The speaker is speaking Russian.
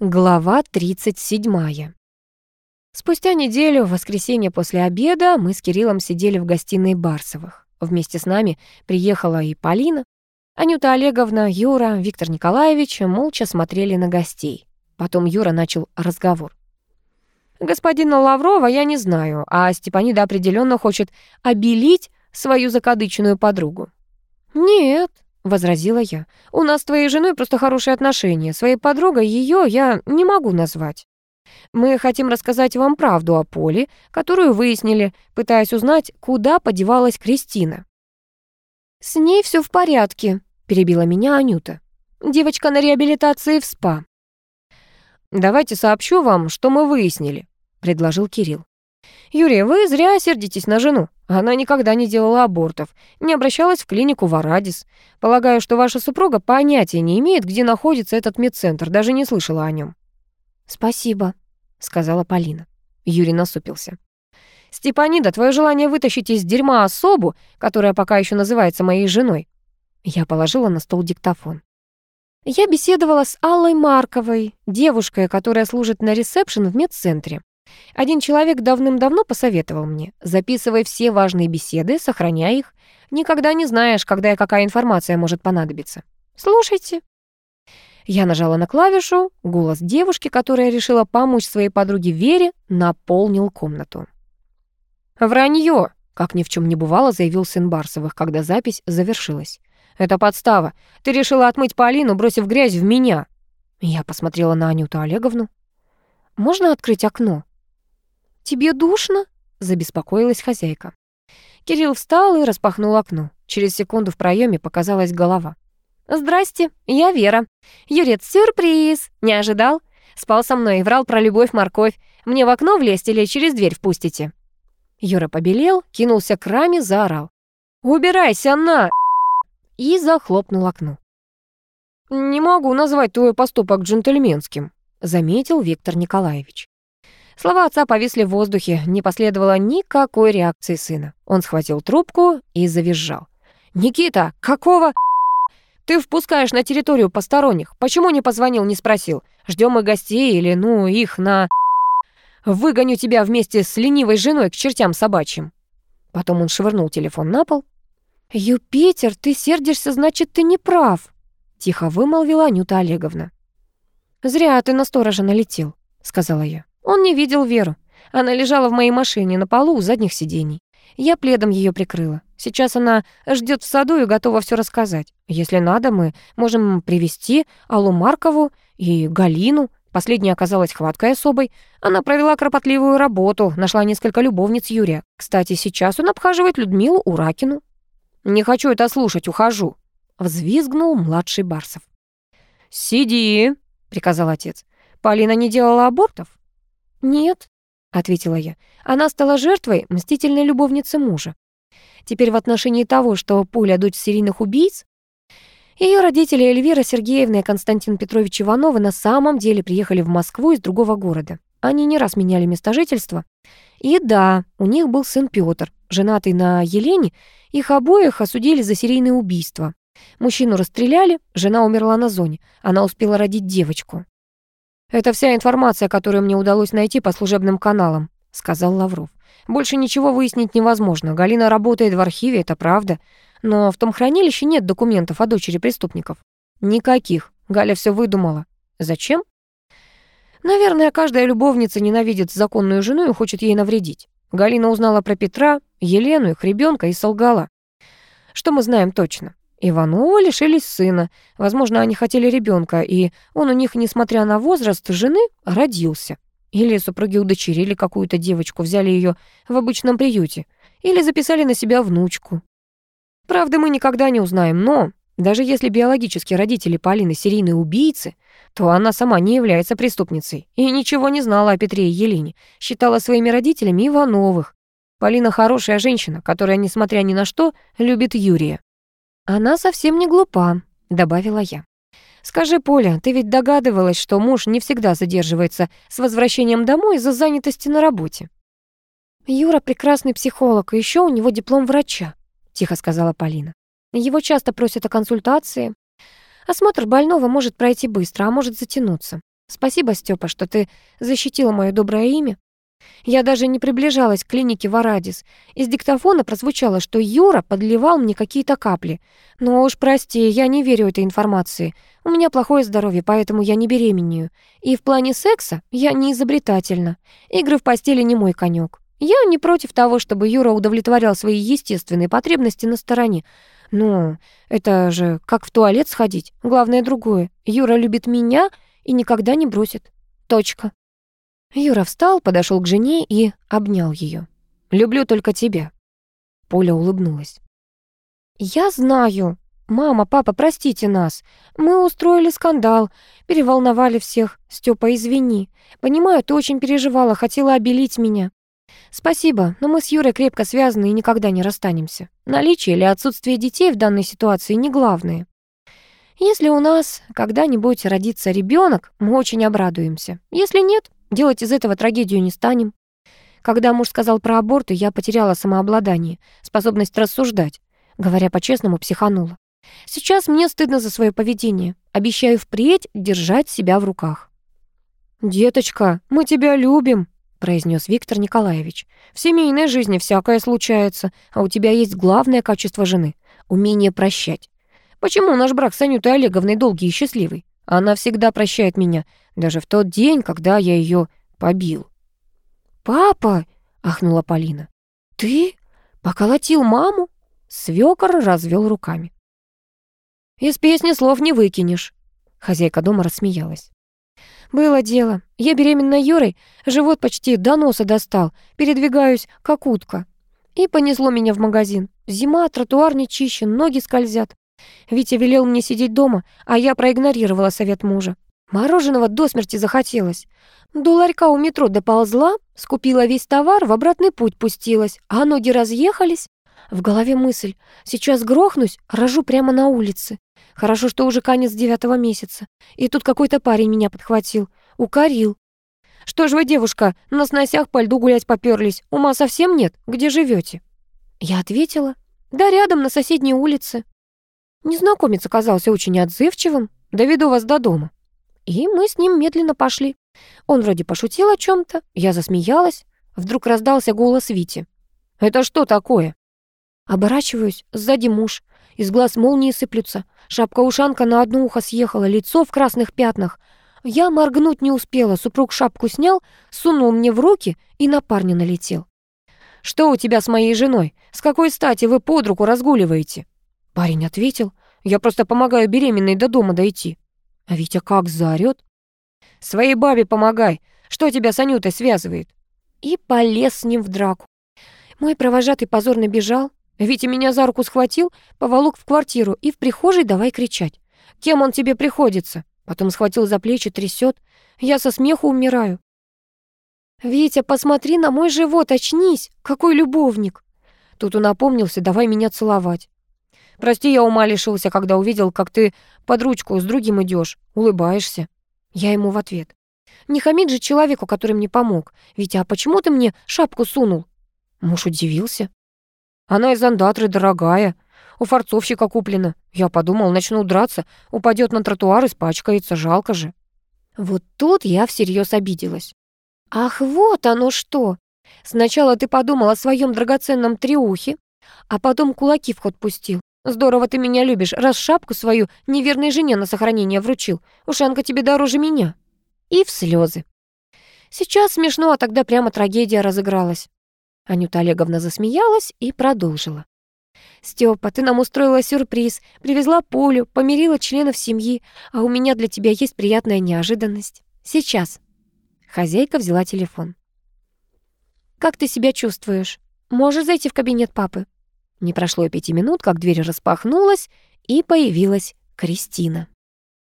Глава 37. Спустя неделю, в воскресенье после обеда, мы с Кириллом сидели в гостиной Барсовых. Вместе с нами приехала и Полина. Анюта Олеговна, Юра, Виктор Николаевич молча смотрели на гостей. Потом Юра начал разговор. «Господина Лаврова я не знаю, а Степанида определенно хочет обелить свою закадычную подругу». «Нет», — возразила я. «У нас с твоей женой просто хорошие отношения. Своей подругой ее я не могу назвать. Мы хотим рассказать вам правду о Поле, которую выяснили, пытаясь узнать, куда подевалась Кристина». «С ней все в порядке», — перебила меня Анюта. «Девочка на реабилитации в СПА». «Давайте сообщу вам, что мы выяснили», — предложил Кирилл. «Юрий, вы зря сердитесь на жену. Она никогда не делала абортов, не обращалась в клинику в Арадис. Полагаю, что ваша супруга понятия не имеет, где находится этот медцентр, даже не слышала о нем. «Спасибо», — сказала Полина. Юрий насупился. «Степанида, твое желание вытащить из дерьма особу, которая пока еще называется моей женой». Я положила на стол диктофон. Я беседовала с Аллой Марковой, девушкой, которая служит на ресепшн в медцентре. Один человек давным-давно посоветовал мне, записывай все важные беседы, сохраняй их. Никогда не знаешь, когда и какая информация может понадобиться. Слушайте. Я нажала на клавишу, голос девушки, которая решила помочь своей подруге Вере, наполнил комнату. «Вранье!» — как ни в чем не бывало, заявил сын Барсовых, когда запись завершилась. «Это подстава. Ты решила отмыть Полину, бросив грязь в меня». Я посмотрела на Анюту Олеговну. «Можно открыть окно?» «Тебе душно?» — забеспокоилась хозяйка. Кирилл встал и распахнул окно. Через секунду в проеме показалась голова. «Здрасте, я Вера. Юрец, сюрприз! Не ожидал? Спал со мной и врал про любовь-морковь. Мне в окно влезть или через дверь впустите?» Юра побелел, кинулся к раме, заорал. «Убирайся на...» и захлопнул окно. «Не могу назвать твой поступок джентльменским», — заметил Виктор Николаевич. Слова отца повисли в воздухе, не последовало никакой реакции сына. Он схватил трубку и завизжал. «Никита, какого...» «Ты впускаешь на территорию посторонних. Почему не позвонил, не спросил? Ждем мы гостей или, ну, их на...» «Выгоню тебя вместе с ленивой женой к чертям собачьим». Потом он швырнул телефон на пол. «Юпитер, ты сердишься, значит, ты не прав», — тихо вымолвила Анюта Олеговна. «Зря ты на сторожа налетел», — сказала я. Он не видел Веру. Она лежала в моей машине на полу у задних сидений. Я пледом ее прикрыла. Сейчас она ждет в саду и готова все рассказать. Если надо, мы можем привести Аллу Маркову и Галину. Последняя оказалась хваткой особой. Она провела кропотливую работу, нашла несколько любовниц Юрия. Кстати, сейчас он обхаживает Людмилу Уракину. «Не хочу это слушать, ухожу», — взвизгнул младший Барсов. «Сиди», — приказал отец. «Полина не делала абортов?» «Нет», — ответила я. «Она стала жертвой мстительной любовницы мужа. Теперь в отношении того, что Поля — дочь серийных убийц, ее родители Эльвира Сергеевна и Константин Петрович Ивановы на самом деле приехали в Москву из другого города. Они не раз меняли место жительства. И да, у них был сын Петр, женатый на Елене, их обоих осудили за серийное убийство. Мужчину расстреляли, жена умерла на зоне, она успела родить девочку. «Это вся информация, которую мне удалось найти по служебным каналам», — сказал Лавров. «Больше ничего выяснить невозможно. Галина работает в архиве, это правда. Но в том хранилище нет документов о дочери преступников. Никаких. Галя все выдумала. Зачем? Наверное, каждая любовница ненавидит законную жену и хочет ей навредить. Галина узнала про Петра, Елену, их ребенка и солгала. Что мы знаем точно? Иванова лишились сына. Возможно, они хотели ребенка, и он у них, несмотря на возраст жены, родился. Или супруги удочерили какую-то девочку, взяли ее в обычном приюте. Или записали на себя внучку. Правда, мы никогда не узнаем, но даже если биологические родители Полины серийные убийцы, то она сама не является преступницей и ничего не знала о Петре и Елене, считала своими родителями Ивановых. Полина хорошая женщина, которая, несмотря ни на что, любит Юрия. «Она совсем не глупа», — добавила я. «Скажи, Поля, ты ведь догадывалась, что муж не всегда задерживается с возвращением домой из-за занятости на работе?» «Юра прекрасный психолог, и еще у него диплом врача», — тихо сказала Полина. «Его часто просят о консультации. Осмотр больного может пройти быстро, а может затянуться. Спасибо, Степа, что ты защитила мое доброе имя. Я даже не приближалась к клинике Варадис. Из диктофона прозвучало, что Юра подливал мне какие-то капли. Но уж прости, я не верю этой информации. У меня плохое здоровье, поэтому я не беременею. И в плане секса я не изобретательна. Игры в постели не мой конек. Я не против того, чтобы Юра удовлетворял свои естественные потребности на стороне. Но это же как в туалет сходить. Главное другое. Юра любит меня и никогда не бросит. Точка. Юра встал, подошел к жене и обнял ее. «Люблю только тебя». Поля улыбнулась. «Я знаю. Мама, папа, простите нас. Мы устроили скандал, переволновали всех. Степа, извини. Понимаю, ты очень переживала, хотела обелить меня. Спасибо, но мы с Юрой крепко связаны и никогда не расстанемся. Наличие или отсутствие детей в данной ситуации не главное. Если у нас когда-нибудь родится ребенок, мы очень обрадуемся. Если нет, Делать из этого трагедию не станем. Когда муж сказал про аборты, я потеряла самообладание, способность рассуждать. Говоря по-честному, психанула. Сейчас мне стыдно за свое поведение. Обещаю впредь держать себя в руках. «Деточка, мы тебя любим», — произнес Виктор Николаевич. «В семейной жизни всякое случается, а у тебя есть главное качество жены — умение прощать. Почему наш брак с Анютой Олеговной долгий и счастливый? Она всегда прощает меня, даже в тот день, когда я ее побил. «Папа!» — ахнула Полина. «Ты поколотил маму?» Свёкор развел руками. «Из песни слов не выкинешь», — хозяйка дома рассмеялась. «Было дело. Я беременна Юрой, живот почти до носа достал, передвигаюсь, как утка. И понесло меня в магазин. Зима, тротуар не чищен, ноги скользят. Витя велел мне сидеть дома, а я проигнорировала совет мужа. Мороженого до смерти захотелось. До ларька у метро доползла, скупила весь товар, в обратный путь пустилась, а ноги разъехались. В голове мысль. Сейчас грохнусь, рожу прямо на улице. Хорошо, что уже конец девятого месяца. И тут какой-то парень меня подхватил. Укорил. «Что ж вы, девушка, на сносях по льду гулять попёрлись? Ума совсем нет? Где живете? Я ответила. «Да рядом, на соседней улице». Незнакомец оказался очень отзывчивым. «Доведу вас до дома». И мы с ним медленно пошли. Он вроде пошутил о чем то я засмеялась. Вдруг раздался голос Вити. «Это что такое?» Оборачиваюсь, сзади муж. Из глаз молнии сыплются. Шапка-ушанка на одно ухо съехала, лицо в красных пятнах. Я моргнуть не успела, супруг шапку снял, сунул мне в руки и на парня налетел. «Что у тебя с моей женой? С какой стати вы под руку разгуливаете?» Парень ответил. «Я просто помогаю беременной до дома дойти». А Витя как заорёт. «Своей бабе помогай! Что тебя с Анютой связывает?» И полез с ним в драку. Мой провожатый позорно бежал. Витя меня за руку схватил, поволок в квартиру и в прихожей давай кричать. «Кем он тебе приходится?» Потом схватил за плечи, трясет. Я со смеху умираю. «Витя, посмотри на мой живот, очнись! Какой любовник!» Тут он опомнился, давай меня целовать. Прости, я ума лишился, когда увидел, как ты под ручку с другим идешь, улыбаешься. Я ему в ответ. Не хамить же человеку, который мне помог. Витя, а почему ты мне шапку сунул? Муж удивился. Она из андатры дорогая. У фарцовщика куплена. Я подумал, начну драться, упадет на тротуар, испачкается, жалко же. Вот тут я всерьез обиделась. Ах, вот оно что! Сначала ты подумал о своем драгоценном триухе, а потом кулаки в ход пустил. Здорово ты меня любишь, раз шапку свою неверной жене на сохранение вручил. Ушанка тебе дороже меня. И в слезы. Сейчас смешно, а тогда прямо трагедия разыгралась. Анюта Олеговна засмеялась и продолжила. «Стёпа, ты нам устроила сюрприз, привезла Полю, помирила членов семьи, а у меня для тебя есть приятная неожиданность. Сейчас». Хозяйка взяла телефон. «Как ты себя чувствуешь? Можешь зайти в кабинет папы?» Не прошло и пяти минут, как дверь распахнулась, и появилась Кристина.